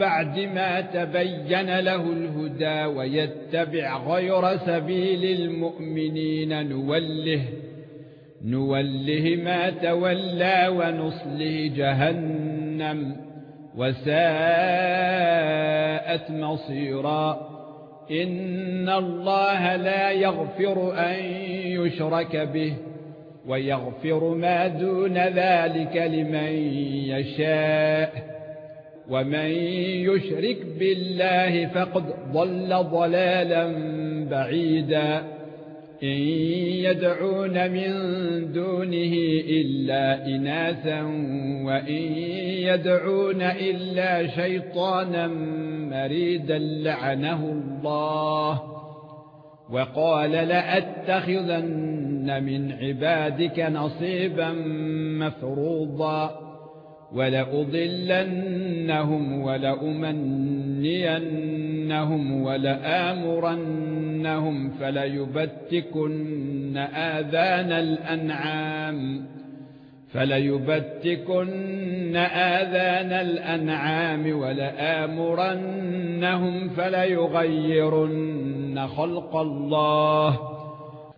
بعد ما تبين له الهدى ويتبع غير سبيل المؤمنين نوله نوله ما تولى ونصله جهنم وساءت مصيرا. إن الله لا يغفر أن يشرك به ويغفر ما دون ذلك لمن يشاء. ومن يشرك بالله فقد ضل ضلالا بعيدا. إن يدعون من دونه إلا اناثا وإن يدعون إلا شيطانا مريدا لعنه الله. وقال لأتخذن من عبادك نصيبا مفروضا. ولأضلنهم ولأمنينهم ولآمرنهم فليبتكن آذان الأنعام فليبتكن آذان الأنعام ولآمرنهم فليغيرن خلق الله